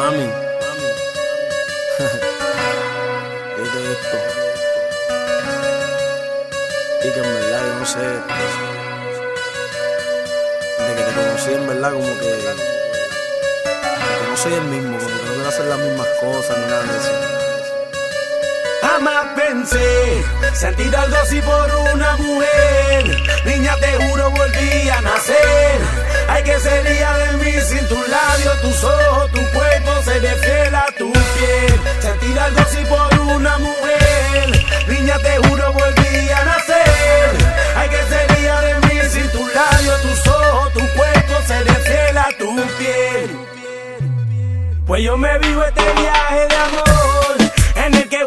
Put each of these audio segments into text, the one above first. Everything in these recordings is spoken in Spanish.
Mami. ¿Qué es esto? Y que en verdad yo no sé. Desde que te conocí, en verdad, como que. Que no soy el mismo, como que no quiero hacer las mismas cosas ni nada de eso. Jamás pensé sentir algo así por una mujer. Niña, te juro, volví a nacer. Hay que sería de mí sin tu así por una mujer. Niña, te juro, volví a nacer. Ay, que sería de mí si tus labios, tus ojos, tu cuerpo sería fiel tu piel. Pues yo me vivo este viaje de amor en el que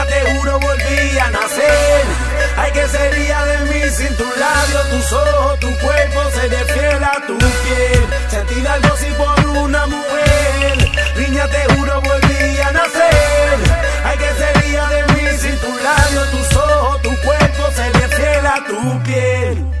niña, te juro volví a nacer. Ay, que sería de mí sin tu labio, tus ojos, tu cuerpo, seré fiel a tu piel. Sentí algo si por una mujer, niña, te juro volví a nacer. Ay, que sería de mí sin tu labio, tus ojos, tu cuerpo, seré fiel a tu piel.